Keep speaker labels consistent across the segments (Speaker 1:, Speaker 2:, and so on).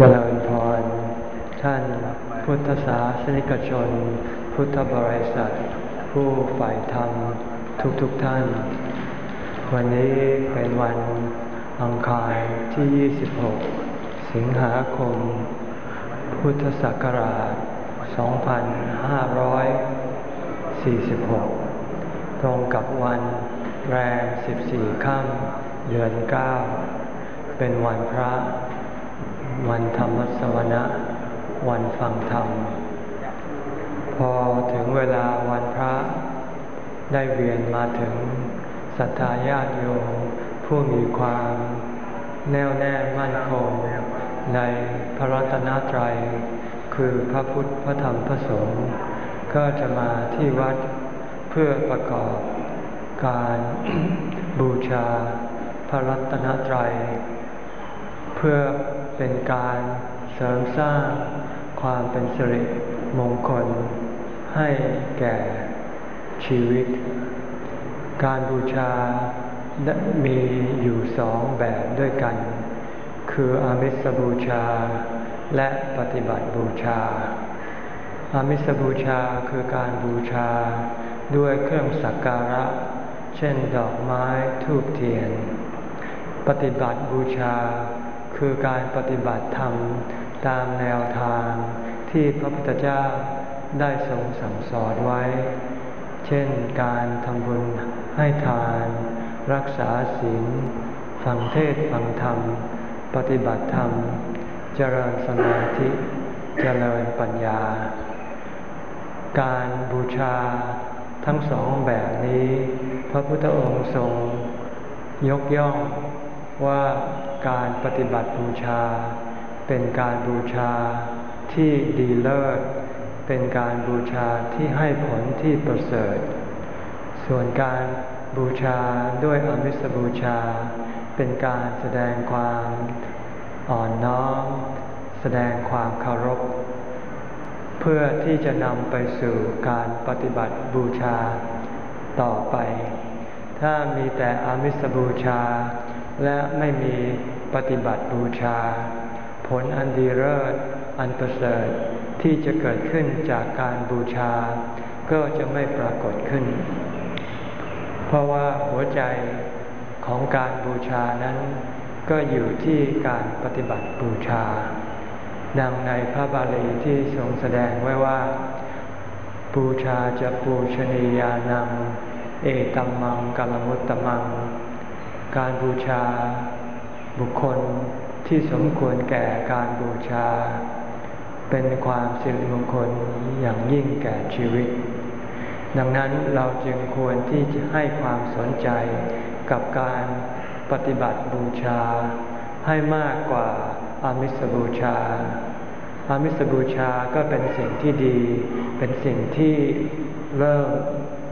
Speaker 1: เจริญพร ท่านพุทธศาสนิกชน พุทธบริษัท ผู้ฝ่ายธรรมทุกๆทท่าน วันนี้เป็นวันอังคารที่ 26 สิงหาคม พุทธศักราช 2546 ตรงกับวันแรม 14 ค่ำเดือน 9 เป็นวันพระ วันธรรมสวนะ วันฟังธรรม พอถึงเวลาวันพระได้เวียนมาถึงศรัทธาญาติโยมผู้มีความแน่วแน่มั่นคงในพระรัตนตรัย คือพระพุทธพระธรรมพระสงฆ์ก็จะมาที่วัดเพื่อประกอบการบูชาพระรัตนตรัย เพื่อเป็นการเสริมสร้างความเป็นสิริมงคล ให้แก่ชีวิต การบูชามีอยู่สองแบบด้วยกัน คืออามิสบูชา และปฏิบัติบูชา อามิสบูชาคือการบูชาด้วยเครื่องสักการะ เช่นดอกไม้ทูบเทียน ปฏิบัติบูชา คือการปฏิบัติธรรมตามแนวทางที่พระพุทธเจ้าได้ทรงสั่งสอนไว้ เช่นการทำบุญให้ทาน รักษาศีลฟังเทศฟังธรรม ปฏิบัติธรรม เจริญสมาธิเจริญปัญญา การบูชาทั้งสองแบบนี้ พระพุทธองค์ทรงยกย่อง ว่าการปฏิบัติบูชา เป็นการบูชาที่ดีเลิศ เป็นการบูชาที่ให้ผลที่ประเสริฐ ส่วนการบูชาด้วยอมิสบูชา เป็นการแสดงความอ่อนน้อมแสดงความเคารพ เพื่อที่จะนำไปสู่การปฏิบัติบูชาต่อไป ถ้ามีแต่อามิสบูชา และไม่มีปฏิบัติบูชา ผลอันดีเลิศอันประเสริฐที่จะเกิดขึ้นจากการบูชา ก็จะไม่ปรากฏขึ้น เพราะว่าหัวใจของการบูชานั้น ก็อยู่ที่การปฏิบัติบูชา ดังในพระบาลีที่ทรงแสดงไว้ว่า บูชาจะปูชนียานัง เอตัมมังกัลมุตตมัง การบูชา บุคคลที่สมควรแก่การบูชา เป็นความสิริมงคลอย่างยิ่งแก่ชีวิต ดังนั้นเราจึงควรที่จะให้ความสนใจกับการปฏิบัติบูชา ให้มากกว่าอามิสบูชา อามิสบูชาก็เป็นสิ่งที่ดี เป็นสิ่งที่เริ่ม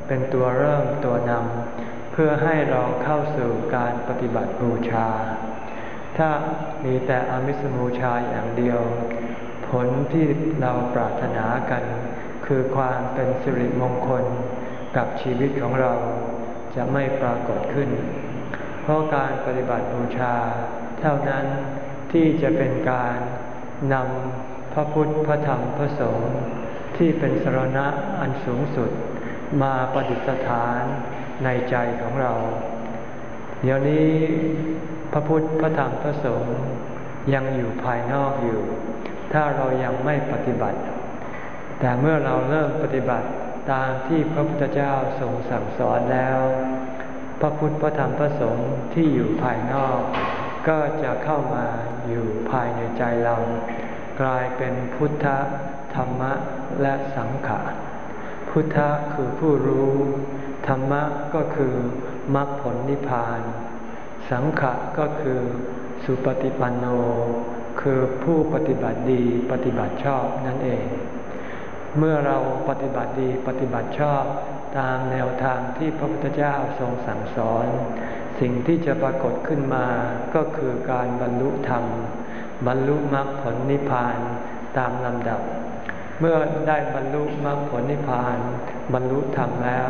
Speaker 1: เป็นตัวเริ่มตัวนำ พื่อให้เราเข้าสู่การปฏิบัติบูชา ถ้ามีแต่อามิสบูชาอย่างเดียว ผลที่เราปรารถนากัน คือความเป็นสิริมงคลกับชีวิตของเราจะไม่ปรากฏขึ้น เพราะการปฏิบัติบูชา เท่านั้นที่จะเป็นการนำพระพุทธพระธรรมพระสงฆ์ที่เป็นสรณะอันสูงสุด มาปฏิสถาน ในใจของเรา เดี๋ยวนี้พระพุทธพระธรรมพระสงฆ์ยังอยู่ภายนอกอยู่ ถ้าเรายังไม่ปฏิบัติ แต่เมื่อเราเริ่มปฏิบัติตามที่พระพุทธเจ้าทรงสั่งสอนแล้ว พระพุทธพระธรรมพระสงฆ์ที่อยู่ภายนอก ก็จะเข้ามาอยู่ภายในใจเรา กลายเป็นพุทธธรรมะและสังขารพุทธะคือผู้รู้ ธรรมะก็คือมรรคผลนิพพาน สังขะก็คือสุปฏิปันโน คือผู้ปฏิบัติดีปฏิบัติชอบนั่นเอง เมื่อเราปฏิบัติดีปฏิบัติชอบตามแนวทางที่พระพุทธเจ้าทรงสั่งสอน สิ่งที่จะปรากฏขึ้นมาก็คือการบรรลุธรรม บรรลุมรรคผลนิพพานตามลำดับ เมื่อได้บรรลุมรรคผลนิพพาน บรรลุธรรมแล้ว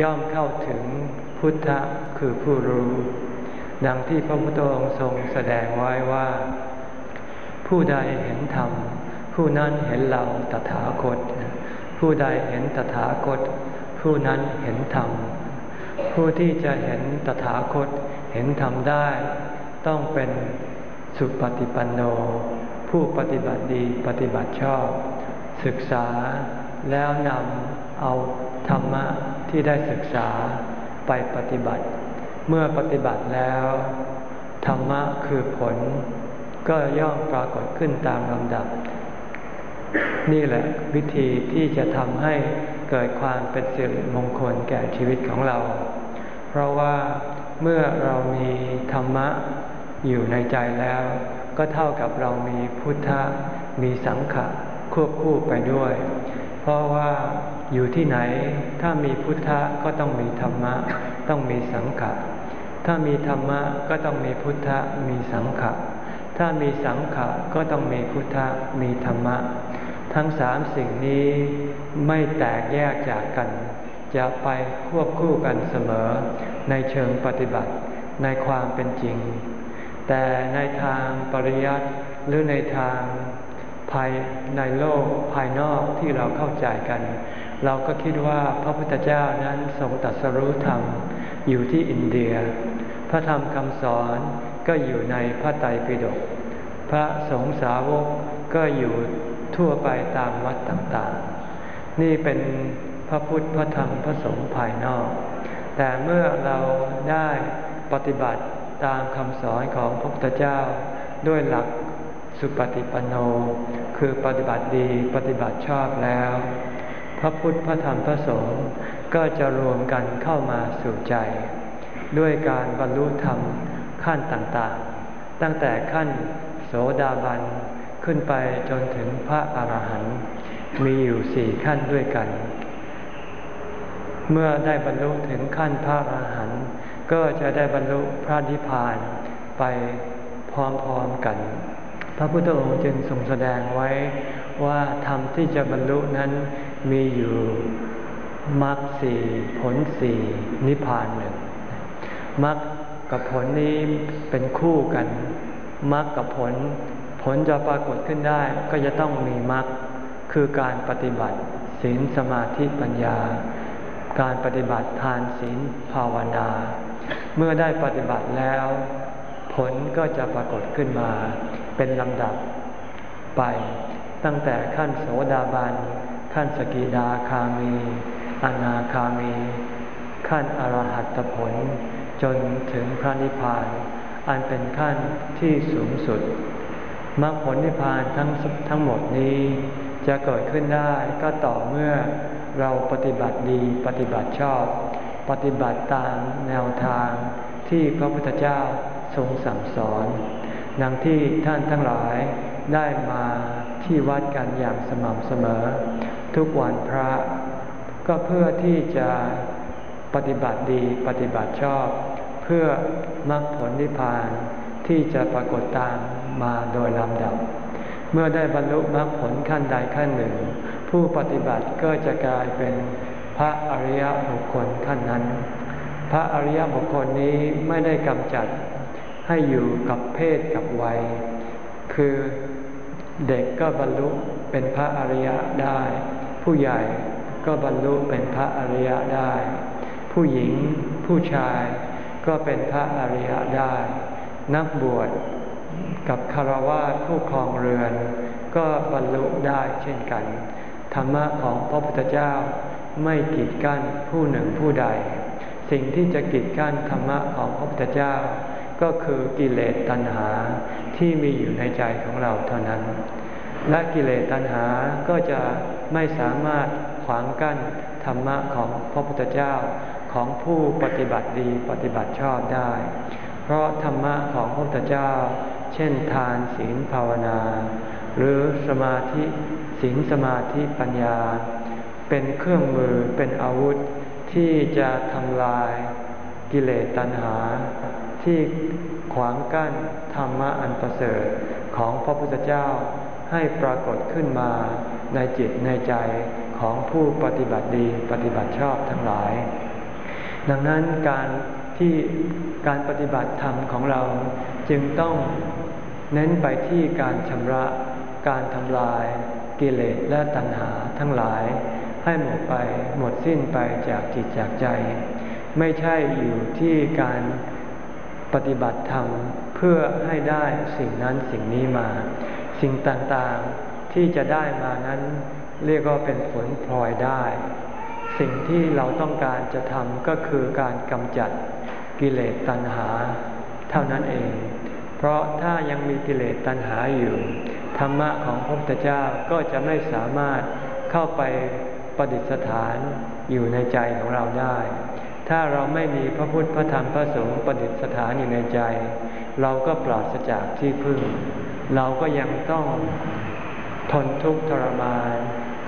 Speaker 1: ย่อมเข้าถึงพุทธะคือผู้รู้ ดังที่พระพุทธองค์ทรงแสดงไว้ว่าผู้ผู้ใดเห็นธรรม ผู้นั้นเห็นเราตถาคต ผู้ใดเห็นตถาคต ผู้นั้นเห็นธรรม ผู้ที่จะเห็นตถาคตเห็นธรรมได้ ต้องเป็นสุปฏิปันโน ผู้ปฏิบัติดีปฏิบัติชอบ ศึกษาแล้วนำเอา ธรรมะที่ได้ศึกษาไปปฏิบัติ เมื่อปฏิบัติแล้ว ธรรมะคือผล ก็ย่อมปรากฏขึ้นตามลำดับ นี่แหละวิธีที่จะทำให้เกิดความเป็นสิริมงคลแก่ชีวิตของเรา เพราะว่าเมื่อเรามีธรรมะอยู่ในใจแล้ว ก็เท่ากับเรามีพุทธะมีสังขะควบคู่ไปด้วย เพราะว่า อยู่ที่ไหนถ้ามีพุทธะก็ต้องมีธรรมะ ต้องมีสังขะถ้ามีธรรมะก็ต้องมีพุทธะมีสังขะถ้ามีสังขะก็ต้องมีพุทธะมีธรรมะ ทั้งสามสิ่งนี้ไม่แตกแยกจากกัน จะไปควบคู่กันเสมอในเชิงปฏิบัติในความเป็นจริง แต่ในทางปริยัติหรือในทางภายในโลกภายนอกที่เราเข้าใจกัน เราก็คิดว่าพระพุทธเจ้านั้นทรงตัดสรู้ธรรมอยู่ที่อินเดีย พระธรรมคำสอนก็อยู่ในพระไตรปิฎก พระสงฆ์สาวกก็อยู่ทั่วไปตามวัดต่างๆ นี่เป็นพระพุทธพระธรรมพระสงฆ์ภายนอก แต่เมื่อเราได้ปฏิบัติตามคำสอนของพระพุทธเจ้าด้วยหลักสุปฏิปันโน คือปฏิบัติดีปฏิบัติชอบแล้ว พระพุทธพระธรรมพระสงฆ์ก็จะรวมกันเข้ามาสู่ใจ ด้วยการบรรลุธรรมขั้นต่างๆ ตั้งแต่ขั้นโสดาบันขึ้นไปจนถึงพระอรหันต์มีอยู่สี่ขั้นด้วยกัน เมื่อได้บรรลุถึงขั้นพระอรหันต์ก็จะได้บรรลุพระนิพพานไปพร้อมๆกัน พระพุทธองค์จึงทรงแสดงไว้ว่าธรรมที่จะบรรลุนั้น มีอยู่มรรคสี่ผลสี่นิพพานหนึ่งมรรคกับผลนี้เป็นคู่กันมรรคกับผล ผลจะปรากฏขึ้นได้ ก็จะต้องมีมรรคคือการปฏิบัติศีลสมาธิปัญญา การปฏิบัติทานศีลภาวนา เมื่อได้ปฏิบัติแล้ว ผลก็จะปรากฏขึ้นมา เป็นลำดับไป ตั้งแต่ขั้นโสดาบัน ขั้นสกิดาคามี อนาคามี ขั้นอรหัตผล จนถึงพระนิพพาน อันเป็นขั้นที่สูงสุดมรรคผลนิพพานทั้งทั้งหมดนี้ จะเกิดขึ้นได้ก็ต่อเมื่อเราปฏิบัติดีปฏิบัติชอบ ปฏิบัติตามแนวทางที่พระพุทธเจ้าทรงสั่งสอนดังที่ท่านทั้งหลายได้มาที่วัดกันอย่างสม่ำเสมอ ทุกวันพระ ก็เพื่อที่จะปฏิบัติดีปฏิบัติชอบ เพื่อมรรคผลนิพพานที่จะปรากฏตามมาโดยลำดับ เมื่อได้บรรลุมรรคผลขั้นใดขั้นหนึ่ง ผู้ปฏิบัติก็จะกลายเป็นพระอริยบุคคลขั้นนั้น พระอริยบุคคลนี้ไม่ได้กำจัดให้อยู่กับเพศกับวัย คือเด็กก็บรรลุเป็นพระอริยได้ ผู้ใหญ่ก็บรรลุเป็นพระอริยะได้ ผู้หญิงผู้ชายก็เป็นพระอริยะได้ นักบวชกับคารวะผู้ครองเรือน ก็บรรลุได้เช่นกัน ธรรมะของพระพุทธเจ้าไม่กีดกั้นผู้หนึ่งผู้ใด สิ่งที่จะกีดกั้นธรรมะของพระพุทธเจ้า ก็คือกิเลสตัณหาที่มีอยู่ในใจของเราเท่านั้น และกิเลสตัณหาก็จะ ไม่สามารถขวางกั้นธรรมะของพระพุทธเจ้าของผู้ปฏิบัติดีปฏิบัติชอบได้ เพราะธรรมะของพระพุทธเจ้า เช่นทานศีลภาวนา หรือสมาธิศีลสมาธิปัญญา เป็นเครื่องมือเป็นอาวุธที่จะทำลายกิเลสตัณหา ที่ขวางกั้นธรรมะอันประเสริฐของพระพุทธเจ้า ให้ปรากฏขึ้นมาในจิตในใจของผู้ปฏิบัติดีปฏิบัติชอบทั้งหลาย ดังนั้นการที่การปฏิบัติธรรมของเราจึงต้องเน้นไปที่การชำระการทำลายกิเลสและตัณหาทั้งหลาย ให้หมดไปหมดสิ้นไปจากจิตจากใจ ไม่ใช่อยู่ที่การปฏิบัติธรรมเพื่อให้ได้สิ่งนั้นสิ่งนี้มา สิ่งต่างๆที่จะได้มานั้นเรียกว่าเป็นผลพลอยได้ สิ่งที่เราต้องการจะทำก็คือการกำจัดกิเลสตัณหา เท่านั้นเอง เพราะถ้ายังมีกิเลสตัณหาอยู่ ธรรมะของพระพุทธเจ้าก็จะไม่สามารถเข้าไปประดิษฐานอยู่ในใจของเราได้ ถ้าเราไม่มีพระพุทธพระธรรมพระสงฆ์ประดิษฐานอยู่ในใจ เราก็ปราศจากที่พึ่ง เราก็ยังต้องทนทุกข์ทรมาน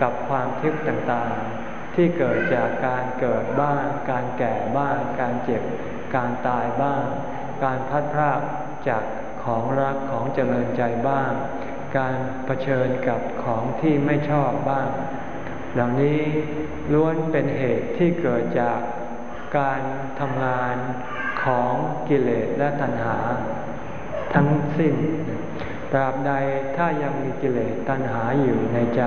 Speaker 1: กับความทุกข์ต่างๆ ที่เกิดจากการเกิดบ้าง การแก่บ้าง การเจ็บ การตายบ้าง การพัดพรากจากของรักของเจริญใจบ้าง การเผชิญกับของที่ไม่ชอบบ้าง เหล่านี้ล้วนเป็นเหตุที่เกิดจากการทำงานของกิเลสและตัณหา ทั้งสิ้น ตราบใดถ้ายังมีกิเลสตัณหาอยู่ในใจ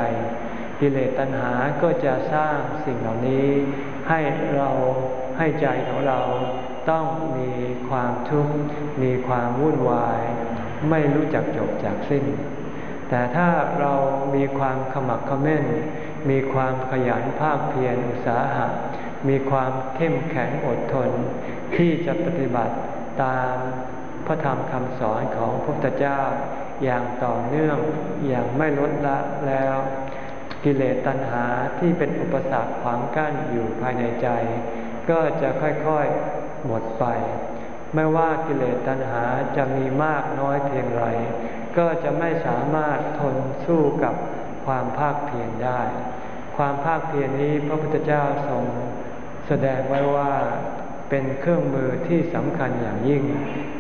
Speaker 1: กิเลสตัณหาก็จะสร้างสิ่งเหล่านี้ ให้เราให้ใจของเราต้องมีความทุกข์มีความวุ่นวาย ไม่รู้จักจบจากสิ้น แต่ถ้าเรามีความขมักขม้น มีความขยันภาคเพียรอุตสาหะ มีความเข้มแข็งอดทน ที่จะปฏิบัติตามพระธรรมคำสอนของพระพุทธเจ้า อย่างต่อเนื่องอย่างไม่ลดละแล้ว กิเลสตัณหาที่เป็นอุปสรรคขวางกั้นอยู่ภายในใจ ก็จะค่อยๆหมดไป ไม่ว่ากิเลสตัณหาจะมีมากน้อยเพียงไร ก็จะไม่สามารถทนสู้กับความภาคเพียรได้ ความภาคเพียรนี้พระพุทธเจ้าทรงแสดงไว้ว่าเป็นเครื่องมือที่สำคัญอย่างยิ่ง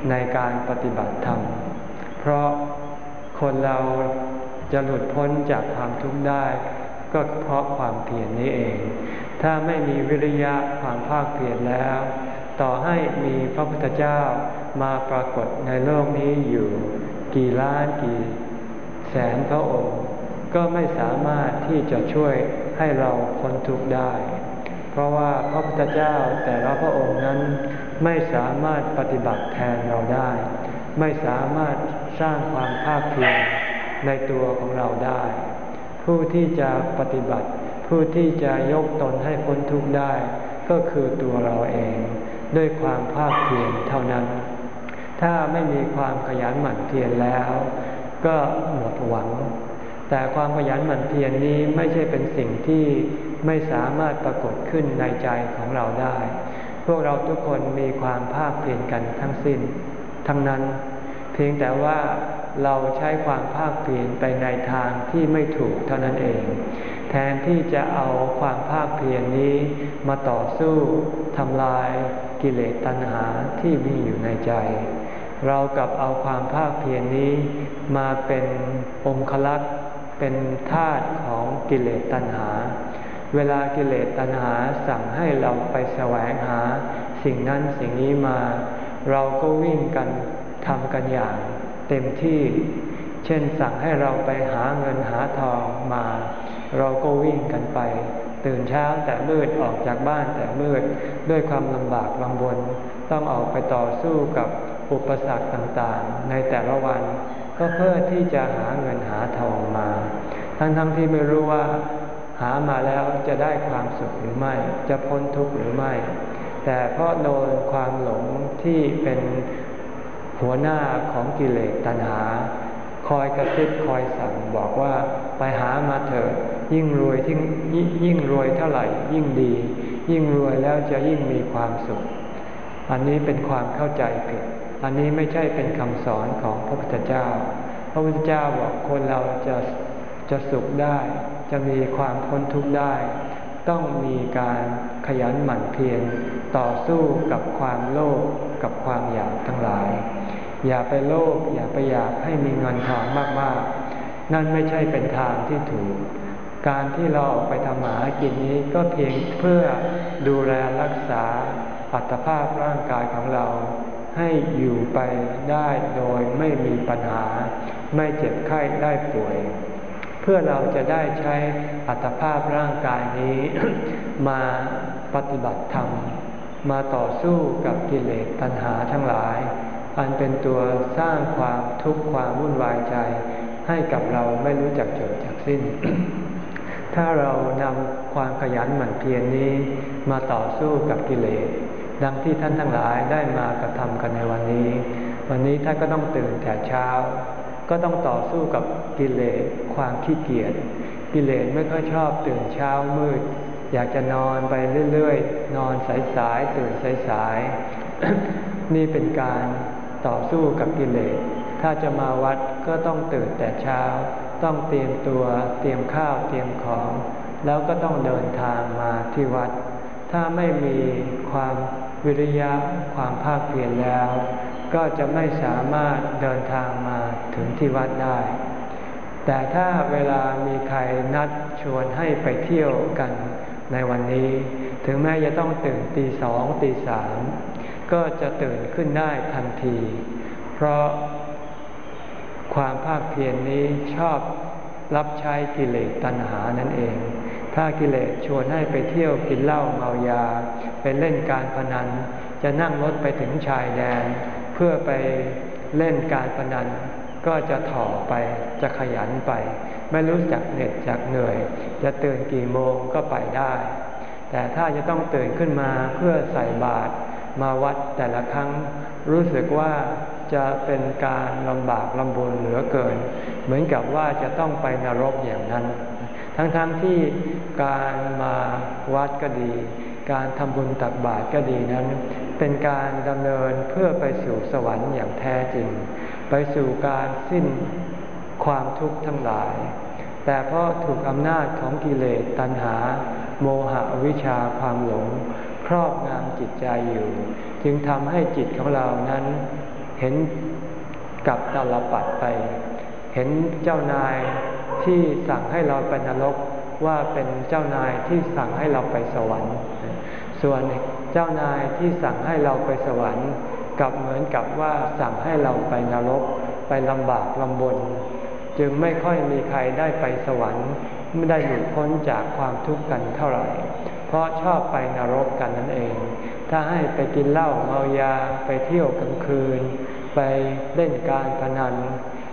Speaker 1: ในการปฏิบัติธรรม เพราะ คนเราจะหลุดพ้นจากความทุกข์ได้ ก็เพราะความเพียรนนี้เอง ถ้าไม่มีวิริยะความภาคเพียรแล้ว ต่อให้มีพระพุทธเจ้ามาปรากฏในโลกนี้อยู่กี่ล้านกี่แสนพระองค์ ก็ไม่สามารถที่จะช่วยให้เราพ้นทุกข์ได้ เพราะว่าพระพุทธเจ้าแต่ละพระองค์นั้นไม่สามารถปฏิบัติแทนเราได้ ไม่สามารถสร้างความภาคเพียรในตัวของเราได้ ผู้ที่จะปฏิบัติ ผู้ที่จะยกตนให้พ้นทุกข์ได้ ก็คือตัวเราเองด้วยความภาคเพียรเท่านั้น ถ้าไม่มีความขยันหมั่นเพียรแล้ว ก็หมดหวัง แต่ความขยันหมั่นเพียรนนี้ไม่ใช่เป็นสิ่งที่ไม่สามารถปรากฏขึ้นในใจของเราได้ พวกเราทุกคนมีความภาคเพียรกันทั้งสิ้น ทั้งนั้น เพียงแต่ว่าเราใช้ความภาคเพียรไปในทางที่ไม่ถูกเท่านั้นเอง แทนที่จะเอาความภาคเพียรนนี้มาต่อสู้ทำลายกิเลสตัณหาที่มีอยู่ในใจ เรากับเอาความภาคเพียรนนี้มาเป็นองคลักษ์เป็นธาตุของกิเลสตัณหา เวลากิเลสตัณหาสั่งให้เราไปแสวงหา สิ่งนั้นสิ่งนี้มา เราก็วิ่งกันทำกันอย่างเต็มที่ เช่นสั่งให้เราไปหาเงินหาทองมา เราก็วิ่งกันไป ตื่นเช้าแต่มืดออกจากบ้านแต่มืดด้วยความลำบากลำบน ต้องออกไปต่อสู้กับอุปสรรคต่างๆ ในแต่ละวันก็เพื่อที่จะหาเงินหาทองมา ทั้งๆทที่ไม่รู้ว่า หามาแล้วจะได้ความสุขหรือไม่ จะพ้นทุกข์หรือไม่ แต่เพราะโดนความหลงที่เป็นหัวหน้าของกิเลสตัณหา คอยกระซิบคอยสั่งบอกว่าไปหามาเถิดยิ่งรวยที่ยิ่งรวยเท่าไหร่ ยิ่งดี ยิ่งรวยแล้วจะยิ่งมีความสุข อันนี้เป็นความเข้าใจผิด อันนี้ไม่ใช่เป็นคำสอนของพระพุทธเจ้า พระพุทธเจ้าบอกคนเราจะจะสุขได้ จะมีความพ้นทุกข์ได้ ต้องมีการ ขยันหมั่นเพียรต่อสู้กับความโลภกับความอยากทั้งหลาย อย่าไปโลภอย่าไปอยากให้มีเงินทองมากๆ นั่นไม่ใช่เป็นทางที่ถูก การที่เราออกไปทำหากินนี้ก็เพียงเพื่อดูแลรักษาอัตภาพร่างกายของเราใให้อยู่ไปได้โดยไม่มีปัญหา ไม่เจ็บไข้ได้ป่วย เพื่อเราจะได้ใช้อัตภาพร่างกายนี้มา ปฏิบัติธรรม มาต่อสู้กับกิเลสตัณหาทั้งหลาย อันเป็นตัวสร้างความทุกข์ความวุ่นวายใจ ให้กับเราไม่รู้จักจบจากสิ้น ถ้าเรานำความขยันหมั่นเพียรนนี้ มาต่อสู้กับกิเลสดังที่ท่านทั้งหลายได้มากระทำกันในวันนี้ วันนี้ท่านก็ต้องตื่นแต่เช้า ก็ต้องต่อสู้กับกิเลสความขี้เกียจกิเลสไม่ค่อยชอบตื่นเช้ามืด อยากจะนอนไปเรื่อยๆ นอนสายๆ ตื่นสายๆ นี่เป็นการต่อสู้กับกิเลส ถ้าจะมาวัดก็ต้องตื่นแต่เช้า ต้องเตรียมตัว เตรียมข้าว เตรียมของ แล้วก็ต้องเดินทางมาที่วัด ถ้าไม่มีความวิริยะ ความภาคเพียรแล้ว ก็จะไม่สามารถเดินทางมาถึงที่วัดได้ แต่ถ้าเวลามีใครนัดชวนให้ไปเที่ยวกัน ในวันนี้ ถึงแม้จะต้องตื่นตีสองตีสามก็จะตื่นขึ้นได้ทันที เพราะความภาคเพียรนนี้ชอบรับใช้กิเลสตัณหานั่นเอง ถ้ากิเลสชวนให้ไปเที่ยวกินเหล้าเมายา ไปเล่นการพนัน จะนั่งรถไปถึงชายแดน เพื่อไปเล่นการพนัน ก็จะถ่อไปจะขยันไป ไม่รู้จักเหน็ดจักเหนื่อย จะตื่นกี่โมงก็ไปได้ แต่ถ้าจะต้องตื่นขึ้นมาเพื่อใส่บาตรมาวัดแต่ละครั้ง รู้สึกว่าจะเป็นการลำบากลำบนเหลือเกิน เหมือนกับว่าจะต้องไปนรกอย่างนั้น ทั้งๆทที่การมาวัดก็ดี การทำบุญตักบาตรก็ดีนั้น เป็นการดำเนินเพื่อไปสู่สวรรค์อย่างแท้จริง ไปสู่การสิ้นความทุกข์ทั้งหลาย แต่เพราะถูกอำนาจของกิเลสตัณหา โมหะวิชาความหลง ครอบงำจิตใจอยู่ จึงทำให้จิตของเรานั้นเห็นกับตลปัดไป เห็นเจ้านายที่สั่งให้เราไปนรกว่าเป็นเจ้านายที่สั่งให้เราไปสวรรค์ ส่วนเจ้านายที่สั่งให้เราไปสวรรค์ กับเหมือนกับว่าสั่งให้เราไปนรก ไปลำบากลำบน จึงไม่ค่อยมีใครได้ไปสวรรค์ ไม่ได้หลุดพ้นจากความทุกข์กันเท่าไหร่ เพราะชอบไปนรกกันนั่นเอง ถ้าให้ไปกินเหล้าเมายาไปเที่ยวกลางคืน ไปเล่นการพนัน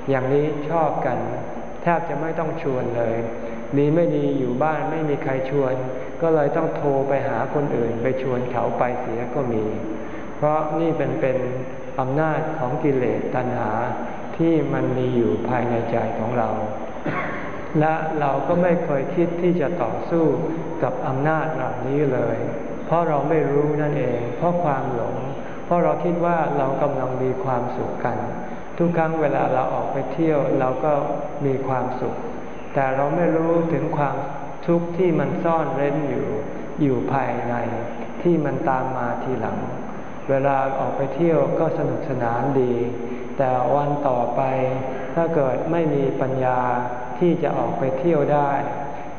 Speaker 1: อย่างนี้ชอบกัน แทบจะไม่ต้องชวนเลยดีไม่ดีอยู่บ้านไม่มีใครชวน ก็เลยต้องโทรไปหาคนอื่น ไปชวนเขาไปเสียก็มี เพราะนี่เป็นเป็นอำนาจของกิเลสตัณหาที่มันมีอยู่ภายในใจของเรา และเราก็ไม่เคยคิดที่จะต่อสู้กับอำนาจเหล่านี้เลย เพราะเราไม่รู้นั่นเอง เพราะความหลง เพราะเราคิดว่าเรากำลังมีความสุขกัน ทุกครั้งเวลาเราออกไปเที่ยวเราก็มีความสุข แต่เราไม่รู้ถึงความทุกข์ที่มันซ่อนเร้นอยู่อยู่ภายในที่มันตามมาทีหลัง เวลาออกไปเที่ยวก็สนุกสนานดี แต่วันต่อไปถ้าเกิดไม่มีปัญญาที่จะออกไปเที่ยวได้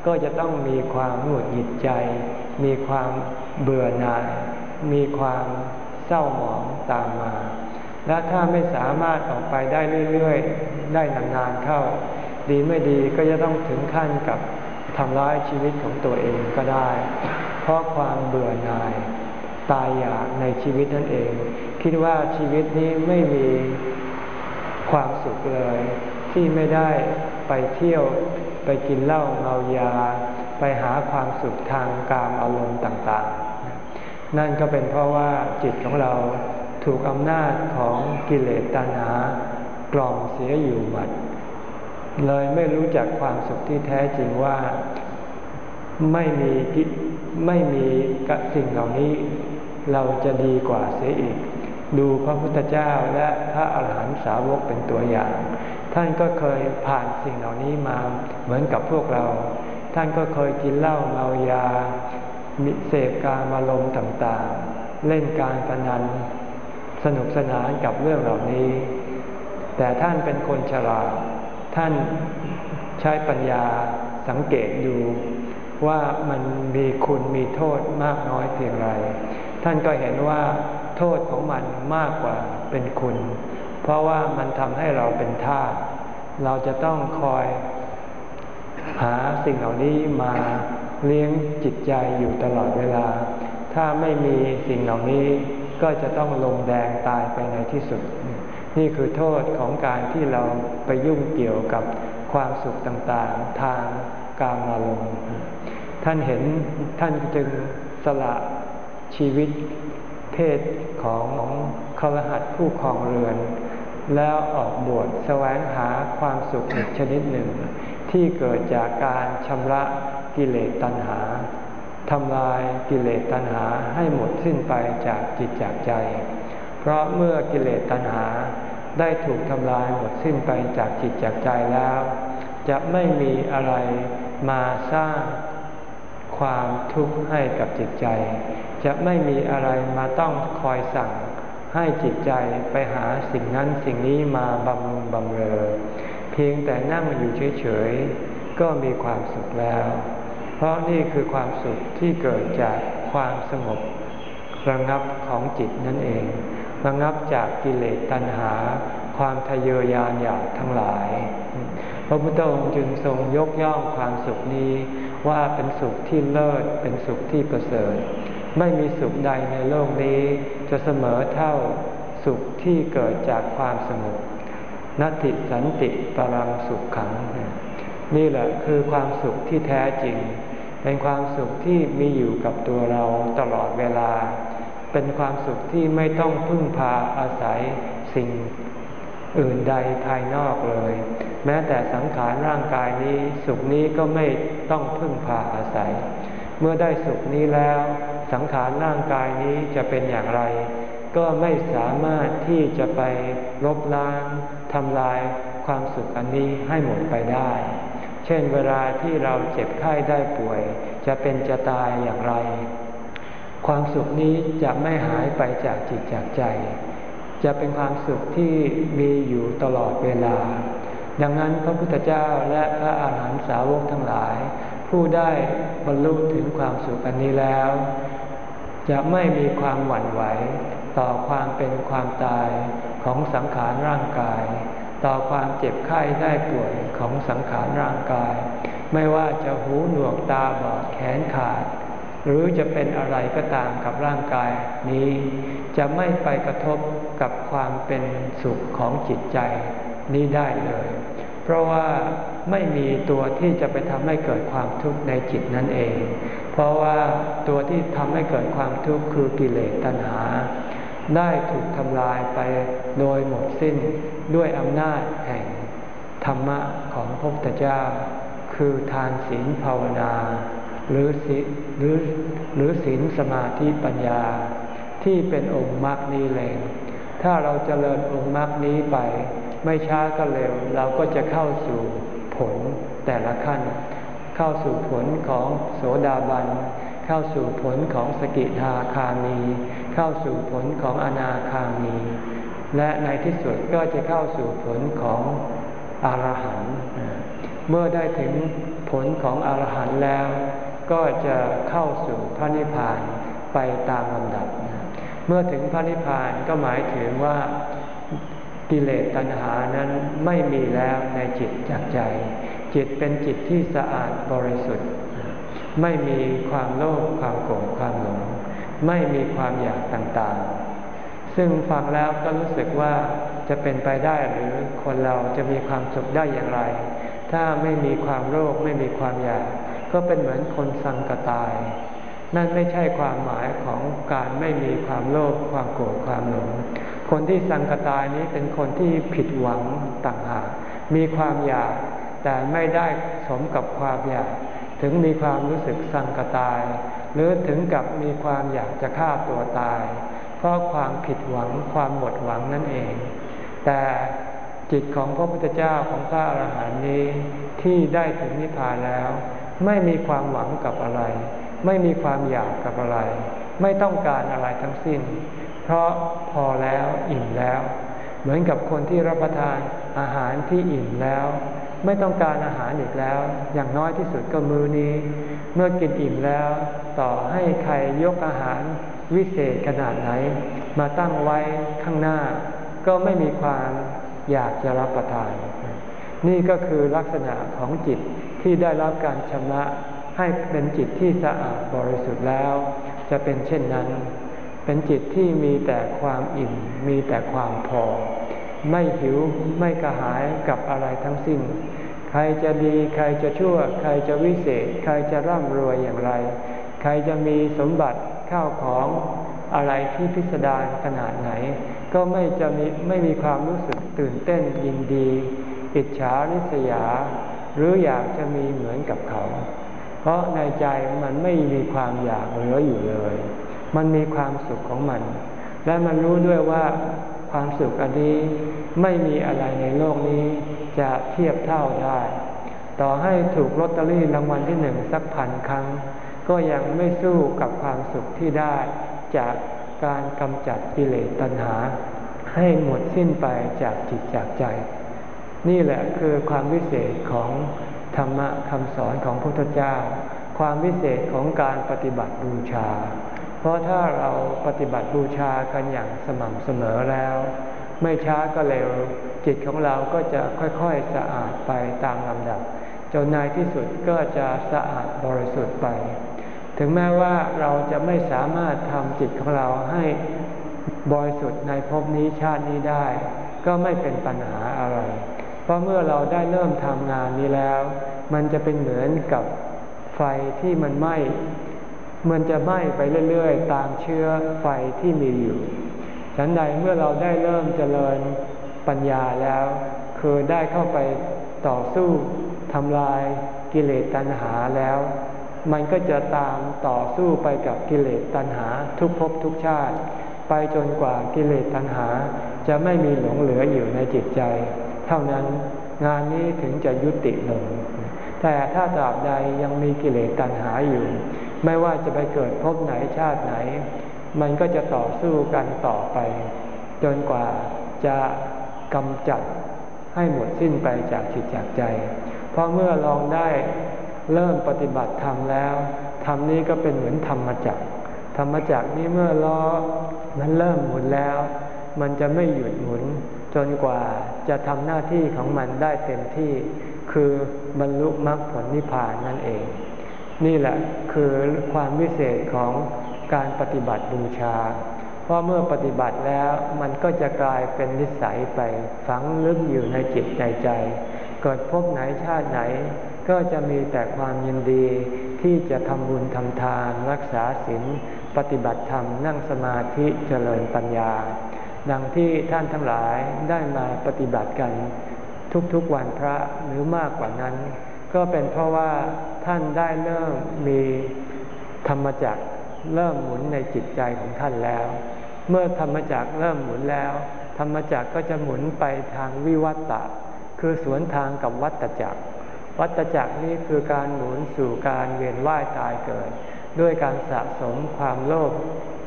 Speaker 1: ก็จะต้องมีความหงุดหงิดใจ มีความเบื่อหน่าย มีความเศร้าหมองตามมา และถ้าไม่สามารถออกไปได้เรื่อยๆ ได้นานๆเข้า ดีไม่ดีก็จะต้องถึงขั้นกับทำร้ายชีวิตของตัวเองก็ได้ เพราะความเบื่อหน่าย ตายอยากในชีวิตนั่นเอง คิดว่าชีวิตนี้ไม่มีความสุขเลย ที่ไม่ได้ไปเที่ยวไปกินเหล้าเมายา ไปหาความสุขทางกามอารมณ์ต่างๆ นั่นก็เป็นเพราะว่าจิตของเราถูกอำนาจของกิเลสตัณหากล่อมเสียอยู่หมดเลยไม่รู้จักความสุขที่แท้จริงว่าไม่มีไม่มีกสิ่งเหล่านี้ เราจะดีกว่าเสียอีก ดูพระพุทธเจ้าและพระอาหารหันตสาวกเป็นตัวอย่าง ท่านก็เคยผ่านสิ่งเหล่านี้มาเหมือนกับพวกเรา ท่านก็เคยกินเหล้าเมายามิเสพการอารมณ์ต่างๆ เล่นการพนัน สนุกสนานกับเรื่องเหล่านี้ แต่ท่านเป็นคนฉลาด ท่านใช้ปัญญาสังเกตดูว่ามันมีคุณมีโทษมากน้อยเพียงไร ท่านก็เห็นว่าโทษของมันมากกว่าเป็นคุณ เพราะว่ามันทำให้เราเป็นทาสเราจะต้องคอยหาสิ่งเหล่านี้มาเลี้ยงจิตใจอยู่ตลอดเวลา ถ้าไม่มีสิ่งเหล่านี้ก็จะต้องลงแดงตายไปในที่สุด นี่คือโทษของการที่เราไปยุ่งเกี่ยวกับความสุขต่างๆ ทางการมาลงท่านเห็นท่านจึงสละ ชีวิตเพศของครหัสผู้ครองเรือน แล้วออกบวชแสวงหาความสุขอีกชนิดหนึ่ง ที่เกิดจากการชำระกิเลสตัณหาทำลายกิเลสตัณหาให้หมดสิ้นไปจากจิตจากใจ เพราะเมื่อกิเลสตัณหาได้ถูกทำลายหมดสิ้นไปจากจิตจากใจแล้ว จะไม่มีอะไรมาสร้างความทุกข์ให้กับจิตใจ จะไม่มีอะไรมาต้องคอยสั่งให้จิตใจไปหาสิ่งนั้นสิ่งนี้มาบำรุงบำเรอ เพียงแต่นั่งอยู่เฉยๆ ก็มีความสุขแล้ว เพราะนี่คือความสุขที่เกิดจากความสงบระงับของจิตนั่นเอง ระงับจากกิเลสตัณหา ความทะเยอทะยานอยากทั้งหลาย พระพุทธองค์จึงทรงยกย่องความสุขนี้ว่าเป็นสุขที่เลิศเป็นสุขที่ประเสริฐ ไม่มีสุขใดในโลกนี้ จะเสมอเท่าสุขที่เกิดจากความสงบนัตติสันติปรังสุขขัง นี่แหละคือความสุขที่แท้จริง เป็นความสุขที่มีอยู่กับตัวเราตลอดเวลา เป็นความสุขที่ไม่ต้องพึ่งพาอาศัยสิ่งอื่นใดภายนอกเลย แม้แต่สังขารร่างกายนี้ สุขนี้ก็ไม่ต้องพึ่งพาอาศัย เมื่อได้สุขนี้แล้ว สังขารร่างกายนี้จะเป็นอย่างไร ก็ไม่สามารถที่จะไปลบล้างทำลายความสุขอันนี้ให้หมดไปได้ เช่นเวลาที่เราเจ็บไข้ได้ป่วย จะเป็นจะตายอย่างไร ความสุขนี้จะไม่หายไปจากจิตจากใจ จะเป็นความสุขที่มีอยู่ตลอดเวลา ดังนั้นพระพุทธเจ้าและพระอาหารหันตสาวกทั้งหลาย ผู้ได้บรรลุถึงความสุขอันนี้แล้ว จะไม่มีความหวั่นไหว ต่อความเป็นความตายของสังขารร่างกาย ต่อความเจ็บไข้ได้ป่วยของสังขารร่างกาย ไม่ว่าจะหูหนวกตาบอดแขนขาด หรือจะเป็นอะไรก็ตามกับร่างกายนี้ จะไม่ไปกระทบกับความเป็นสุขของจิตใจนี้ได้เลย เพราะว่าไม่มีตัวที่จะไปทำให้เกิดความทุกข์ในจิตนั่นเอง เพราะว่าตัวที่ทำให้เกิดความทุกข์คือกิเลสตัณหา ได้ถูกทำลายไปโดยหมดสิ้นด้วยอำนาจแห่งธรรมะของพระพุทธเจ้า คือทานศีลภาวนา หรือศีลหรือหรือศีลสมาธิปัญญา ที่เป็นองค์มรรคนี้เลยถ้าเราจเจริญองค์มรรคนี้ไป ไม่ช้าก็เร็ว เราก็จะเข้าสู่ผลแต่ละขั้น เข้าสู่ผลของโสดาบัน เข้าสู่ผลของสกิทาคามี เข้าสู่ผลของอนาคามี และในที่สุดก็จะเข้าสู่ผลของอรหันต์เมื่อได้ถึงผลของอรหันต์แล้ว ก็จะเข้าสู่พระนิพพานไปตามลำดับ เมื่อถึงพระนิพพานก็หมายถึงว่ากิเลสตัณหานั้นไม่มีแล้วในจิตจากใจ จิตเป็นจิตที่สะอาดบริสุทธิ์ ไม่มีความโลภความโกรธความหลง ไม่มีความอยากต่างๆ ซึ่งฟังแล้วก็รู้สึกว่าจะเป็นไปได้หรือคนเราจะมีความสุขได้อย่างไร ถ้าไม่มีความโลภไม่มีความอยาก ก็เป็นเหมือนคนสังกตาย นั่นไม่ใช่ความหมายของการไม่มีความโลภความโกรธความหลง คนที่สังกตายนี้เป็นคนที่ผิดหวังต่างหากมีความอยาก แต่ไม่ได้สมกับความอยาก ถึงมีความรู้สึกสังกตาย หรือถึงกับมีความอยากจะฆ่าตัวตาย เพราะความผิดหวังความหมดหวังนั่นเอง แต่จิตของพระพุทธเจ้าของพระอรหันต์นี้ที่ได้ถึงนิพพานแล้ว ไม่มีความหวังกับอะไร ไม่มีความอยากกับอะไร ไม่ต้องการอะไรทั้งสิ้น เพราะพอแล้วอิ่มแล้ว เหมือนกับคนที่รับประทานอาหารที่อิ่มแล้ว ไม่ต้องการอาหารอีกแล้ว อย่างน้อยที่สุดก็มือนี้ เมื่อกินอิ่มแล้ว ต่อให้ใครยกอาหารวิเศษขนาดไหน มาตั้งไว้ข้างหน้า
Speaker 2: ก็ไม่มีความอยากจะรับประทาน นี่ก็คือลักษณะของจิตที่ได้รับการชำระให้เป็นจิตที่สะอาดบริสุทธิ์แล้ว จะเป็นเช่นนั้น เป็นจิตที่มีแต่ความอิ่ม มีแต่ความพอ ไม่หิวไม่กระหายกับอะไรทั้งสิ้น ใครจะดีใครจะชั่ว ใครจะวิเศษ ใครจะร่ำรวยอย่างไร ใครจะมีสมบัติข้าวของอะไรที่พิสดารขนาดไหน ก็ไม่จะมีไม่มีความรู้สึกตื่นเต้นยินดี อิจฉาริษยา หรืออยากจะมีเหมือนกับเขา เพราะในใจมันไม่มีความอยากเหลืออยู่เลย มันมีความสุขของมัน และมันรู้ด้วยว่าความสุขอันนี้ ไม่มีอะไรในโลกนี้จะเทียบเท่าได้ ต่อให้ถูกลอตเตอรี่รางวัลที่หนึ่งสักพันครั้ง ก็ยังไม่สู้กับความสุขที่ได้ จากการกำจัดกิเลสตัณหา ให้หมดสิ้นไปจากจิตจากใจ นี่แหละคือความวิเศษของธรรมะคำสอนของพระพุทธเจ้า ความวิเศษของการปฏิบัติบูชา เพราะถ้าเราปฏิบัติบูชากันอย่างสม่ำเสมอแล้ว ไม่ช้าก็เร็ว จิตของเราก็จะค่อยๆสะอาดไปตามลำดับ จนในที่สุดก็จะสะอาดบริสุทธิ์ไป ถึงแม้ว่าเราจะไม่สามารถทำจิตของเราให้บริสุทธิ์ในภพนี้ชาตินี้ได้ ก็ไม่เป็นปัญหาอะไร เพราะเมื่อเราได้เริ่มทำงานนี้แล้ว มันจะเป็นเหมือนกับไฟที่มันไหม้มันจะไหม้ไปเรื่อยๆ ตามเชื้อไฟที่มีอยู่ ฉันใดเมื่อเราได้เริ่มเจริญปัญญาแล้ว คือได้เข้าไปต่อสู้ทำลายกิเลสตัณหาแล้ว มันก็จะตามต่อสู้ไปกับกิเลสตัณหาทุกภพทุกชาติ ไปจนกว่ากิเลสตัณหาจะไม่มีหลงเหลืออยู่ในจิตใจ เท่านั้นงานนี้ถึงจะยุติลง แต่ถ้าตราบใดยังมีกิเลสตัณหาอยู่ ไม่ว่าจะไปเกิดภพไหนชาติไหน มันก็จะต่อสู้กันต่อไป จนกว่าจะกำจัดให้หมดสิ้นไปจากจิตจากใจ เพราะเมื่อลองได้เริ่มปฏิบัติธรรมแล้วธรรมนี้ก็เป็นเหมือนธรรมจักรธรรมจักรนี้เมื่อล้อมันเริ่มหมุนแล้ว มันจะไม่หยุดหมุน จนกว่าจะทำหน้าที่ของมันได้เต็มที่ คือบรรลุมรรคผลนิพพานนั่นเอง นี่แหละคือความวิเศษของ การปฏิบัติบูชา เพราะเมื่อปฏิบัติแล้วมันก็จะกลายเป็นนิสัยไปฝังลึกอยู่ในจิตใจใจ เกิดพบไหนชาติไหน ก็จะมีแต่ความยินดีที่จะทำบุญทำทาน รักษาศีลปฏิบัติธรรมนั่งสมาธิเจริญปัญญา ดังที่ท่านทั้งหลายได้มาปฏิบัติกัน ทุกๆวันพระหรือมากกว่านั้น ก็เป็นเพราะว่าท่านได้เริ่มมีธรรมจักร เริ่มหมุนในจิตใจของท่านแล้ว เมื่อธรรมจักเริ่มหมุนแล้ว ธรรมจักก็จะหมุนไปทางวิวัตตะ คือสวนทางกับวัตจักร วัตจักรนี้คือการหมุนสู่การเวียนว่ายตายเกิด ด้วยการสะสมความโลภ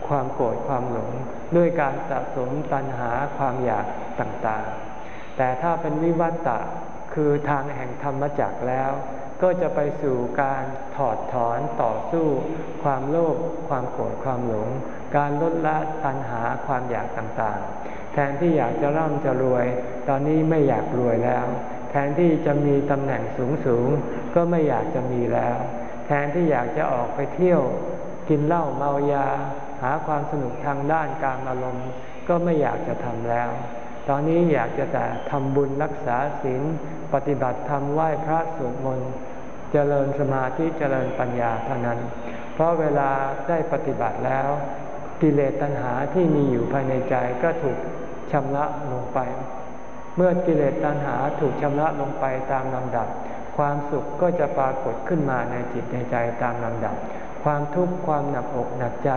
Speaker 2: ความโกรธความหลง ด้วยการสะสมตัณหาความอยากต่างๆ แต่ถ้าเป็นวิวัตตะคือทางแห่งธรรมจักรแล้ว ก็จะไปสู่การถอดถอนต่อสู้ ความโลภความโกรธความหลง การลดละตัณหาความอยากต่างๆ แทนที่อยากจะร่ำจะรวย ตอนนี้ไม่อยากรวยแล้ว แทนที่จะมีตำแหน่งสูงสูงก็ไม่อยากจะมีแล้ว แทนที่อยากจะออกไปเที่ยวกินเหล้าเมายา หาความสนุกทางด้านการอารมณ์ก็ไม่อยากจะทำแล้ว ตอนนี้อยากจะแต่ทำบุญรักษาศีลปฏิบัติธรรมไหว้พระสวดมนต์ เจริญสมาธิเจริญปัญญาเท่านั้น เพราะเวลาได้ปฏิบัติแล้ว กิเลสตัณหาที่มีอยู่ภายในใจก็ถูกชำระลงไป เมื่อกิเลสตัณหาถูกชำระลงไปตามลำดับ ความสุขก็จะปรากฏขึ้นมาในจิตในใจตามลำดับ ความทุกข์ความหนักอกหนักใจ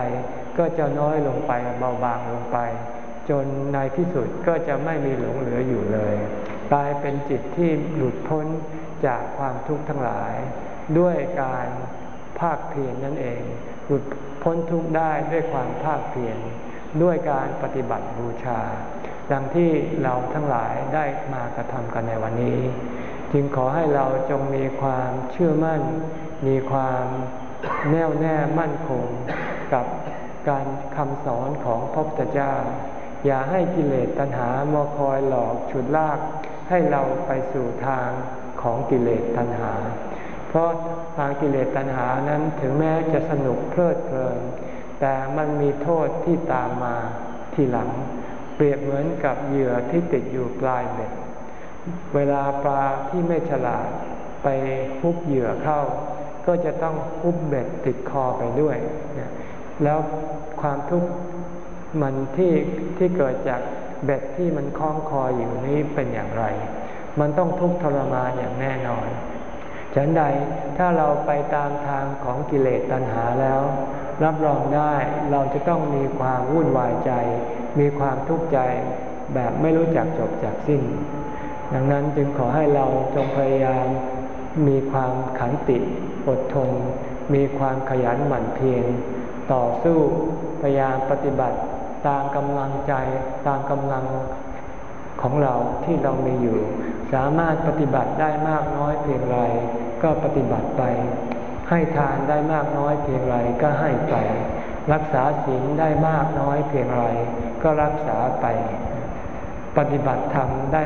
Speaker 2: ก็จะน้อยลงไปเบาบางลงไป จนในที่สุดก็จะไม่มีหลงเหลืออยู่เลย กลายเป็นจิตที่หลุดพ้น จากความทุกข์ทั้งหลาย ด้วยการภาคเพียรนนั่นเอง หลุดพ้นทุกข์ได้ด้วยความภาคเพียรด้วยการปฏิบัติบูชา ดังที่เราทั้งหลายได้มากระทำกันในวันนี้ จึงขอให้เราจงมีความเชื่อมั่น มีความแน่วแน่มั่นคงกับการคำสอนของพระพุทธเจ้าออย่าให้กิเลสตัณหามาคอยหลอกฉุดลากให้เราไปสู่ทาง ของกิเลสตัณหา เพราะทางกิเลสตัณหานั้นถึงแม้จะสนุกเพลิดเพลิน แต่มันมีโทษที่ตามมาทีหลัง เปรียบเหมือนกับเหยื่อที่ติดอยู่ปลายเบ็ด เวลาปลาที่ไม่ฉลาดไปฮุบเหยื่อเข้า ก็จะต้องฮุบเบ็ดติดคอไปด้วย แล้วความทุกข์มันที่ที่เกิดจากเบ็ดที่มันคล้องคออยู่นี้เป็นอย่างไร มันต้องทุกข์ทรมานอย่างแน่นอนฉันใดถ้าเราไปตามทางของกิเลสตัณหาแล้ว รับรองได้เราจะต้องมีความวุ่นวายใจ มีความทุกข์ใจแบบไม่รู้จักจบจากสิ้น ดังนั้นจึงขอให้เราจงพยายามมีความขันติอดทน มีความขยันหมั่นเพียรต่อสู้พยายามปฏิบัติตามกำลังใจตามกำลังของเราที่เรามีอยู่ สามารถปฏิบัติได้มากน้อยเพียงไรก็ปฏิบัติไป ให้ทานได้มากน้อยเพียงไรก็ให้ไป รักษาศีลได้มากน้อยเพียงไรก็รักษาไป ปฏิบัติธรรมได้